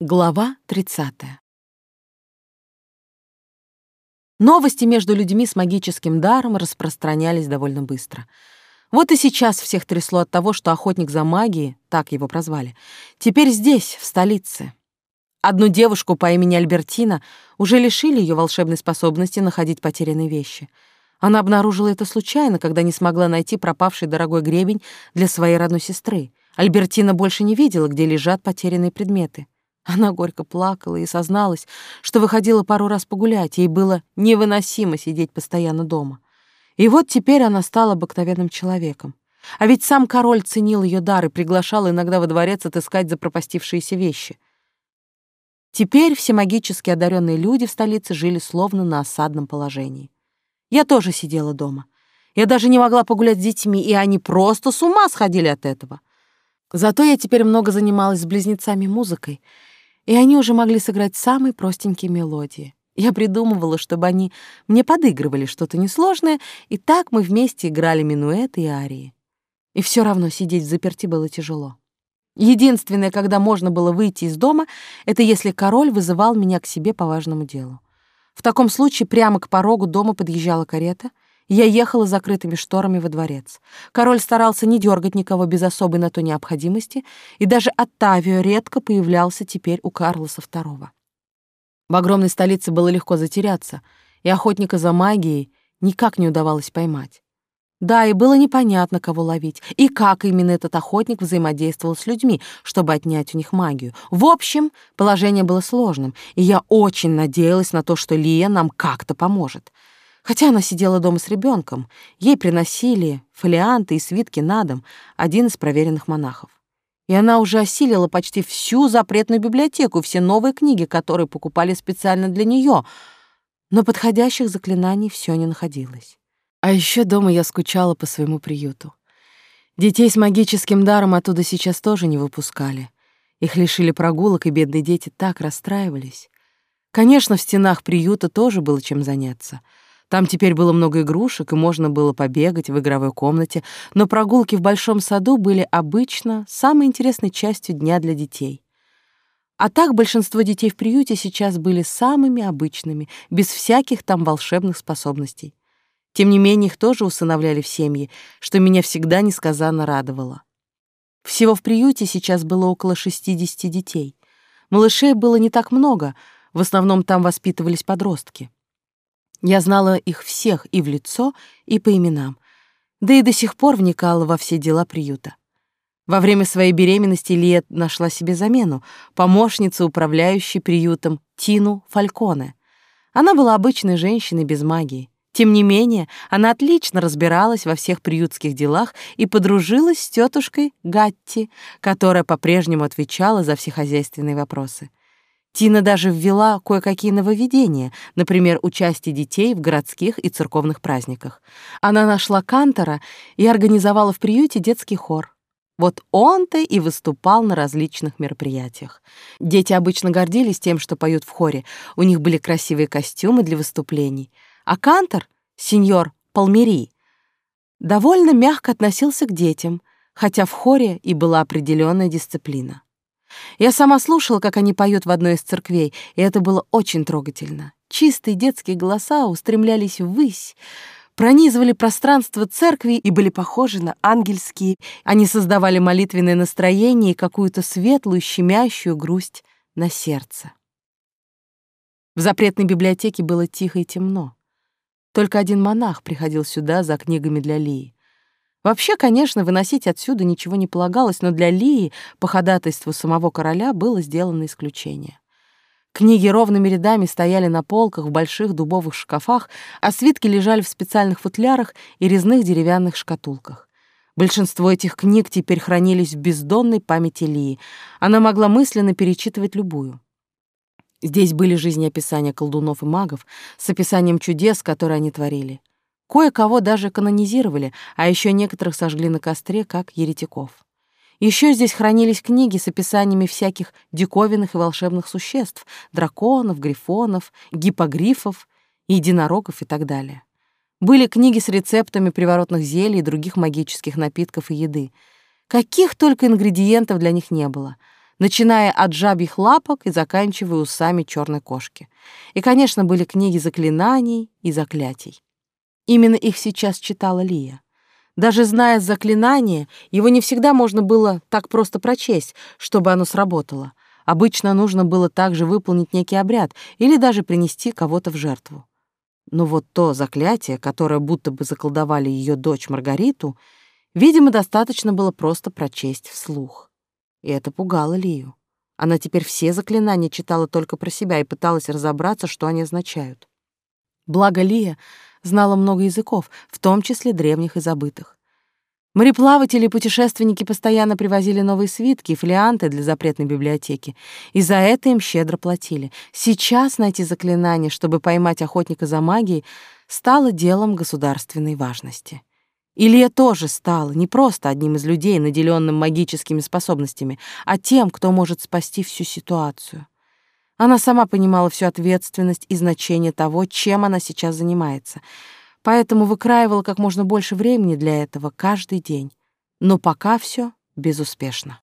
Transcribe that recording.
Глава 30. Новости между людьми с магическим даром распространялись довольно быстро. Вот и сейчас всех трясло от того, что охотник за магией, так его прозвали, теперь здесь, в столице. Одну девушку по имени Альбертина уже лишили ее волшебной способности находить потерянные вещи. Она обнаружила это случайно, когда не смогла найти пропавший дорогой гребень для своей родной сестры. Альбертина больше не видела, где лежат потерянные предметы. Она горько плакала и созналась, что выходила пару раз погулять, ей было невыносимо сидеть постоянно дома. И вот теперь она стала обыкновенным человеком. А ведь сам король ценил ее дар и приглашал иногда во дворец отыскать запропастившиеся вещи. Теперь все магически одаренные люди в столице жили словно на осадном положении. Я тоже сидела дома. Я даже не могла погулять с детьми, и они просто с ума сходили от этого. Зато я теперь много занималась с близнецами музыкой — и они уже могли сыграть самые простенькие мелодии. Я придумывала, чтобы они мне подыгрывали что-то несложное, и так мы вместе играли минуэты и арии. И все равно сидеть в заперти было тяжело. Единственное, когда можно было выйти из дома, это если король вызывал меня к себе по важному делу. В таком случае прямо к порогу дома подъезжала карета — я ехала закрытыми шторами во дворец. Король старался не дергать никого без особой на то необходимости, и даже Оттавио редко появлялся теперь у Карлоса II. В огромной столице было легко затеряться, и охотника за магией никак не удавалось поймать. Да, и было непонятно, кого ловить, и как именно этот охотник взаимодействовал с людьми, чтобы отнять у них магию. В общем, положение было сложным, и я очень надеялась на то, что Лия нам как-то поможет — Хотя она сидела дома с ребенком, ей приносили фолианты и свитки на дом, один из проверенных монахов. И она уже осилила почти всю запретную библиотеку, все новые книги, которые покупали специально для нее, но подходящих заклинаний все не находилось. А еще дома я скучала по своему приюту. Детей с магическим даром оттуда сейчас тоже не выпускали. Их лишили прогулок, и бедные дети так расстраивались. Конечно, в стенах приюта тоже было чем заняться — там теперь было много игрушек, и можно было побегать в игровой комнате, но прогулки в большом саду были обычно самой интересной частью дня для детей. А так большинство детей в приюте сейчас были самыми обычными, без всяких там волшебных способностей. Тем не менее, их тоже усыновляли в семьи, что меня всегда несказанно радовало. Всего в приюте сейчас было около 60 детей. Малышей было не так много, в основном там воспитывались подростки. Я знала их всех и в лицо, и по именам, да и до сих пор вникала во все дела приюта. Во время своей беременности Лия нашла себе замену, помощницу, управляющей приютом Тину Фальконе. Она была обычной женщиной без магии. Тем не менее, она отлично разбиралась во всех приютских делах и подружилась с тетушкой Гатти, которая по-прежнему отвечала за все хозяйственные вопросы. Тина даже ввела кое-какие нововведения, например, участие детей в городских и церковных праздниках. Она нашла кантора и организовала в приюте детский хор. Вот он-то и выступал на различных мероприятиях. Дети обычно гордились тем, что поют в хоре. У них были красивые костюмы для выступлений. А кантор, сеньор Палмери, довольно мягко относился к детям, хотя в хоре и была определенная дисциплина. Я сама слушала, как они поют в одной из церквей, и это было очень трогательно. Чистые детские голоса устремлялись ввысь, пронизывали пространство церкви и были похожи на ангельские. Они создавали молитвенное настроение и какую-то светлую, щемящую грусть на сердце. В запретной библиотеке было тихо и темно. Только один монах приходил сюда за книгами для Лии. Вообще, конечно, выносить отсюда ничего не полагалось, но для Лии по ходатайству самого короля было сделано исключение. Книги ровными рядами стояли на полках в больших дубовых шкафах, а свитки лежали в специальных футлярах и резных деревянных шкатулках. Большинство этих книг теперь хранились в бездонной памяти Лии. Она могла мысленно перечитывать любую. Здесь были жизнеописания колдунов и магов с описанием чудес, которые они творили. Кое-кого даже канонизировали, а еще некоторых сожгли на костре, как еретиков. Еще здесь хранились книги с описаниями всяких диковинных и волшебных существ — драконов, грифонов, гипогрифов, единорогов и так далее. Были книги с рецептами приворотных зелий и других магических напитков и еды. Каких только ингредиентов для них не было. начиная от жабьих лапок и заканчивая усами черной кошки. И, конечно, были книги заклинаний и заклятий. Именно их сейчас читала Лия. Даже зная заклинание, его не всегда можно было так просто прочесть, чтобы оно сработало. Обычно нужно было также выполнить некий обряд или даже принести кого-то в жертву. Но вот то заклятие, которое будто бы заколдовали ее дочь Маргариту, видимо, достаточно было просто прочесть вслух. И это пугало Лию. Она теперь все заклинания читала только про себя и пыталась разобраться, что они означают. Благо Лия знала много языков, в том числе древних и забытых. Мореплаватели и путешественники постоянно привозили новые свитки и фолианты для запретной библиотеки, и за это им щедро платили. Сейчас найти заклинание, чтобы поймать охотника за магией, стало делом государственной важности. Илья тоже стал не просто одним из людей, наделенным магическими способностями, а тем, кто может спасти всю ситуацию. Она сама понимала всю ответственность и значение того, чем она сейчас занимается, поэтому выкраивала как можно больше времени для этого каждый день. Но пока все безуспешно.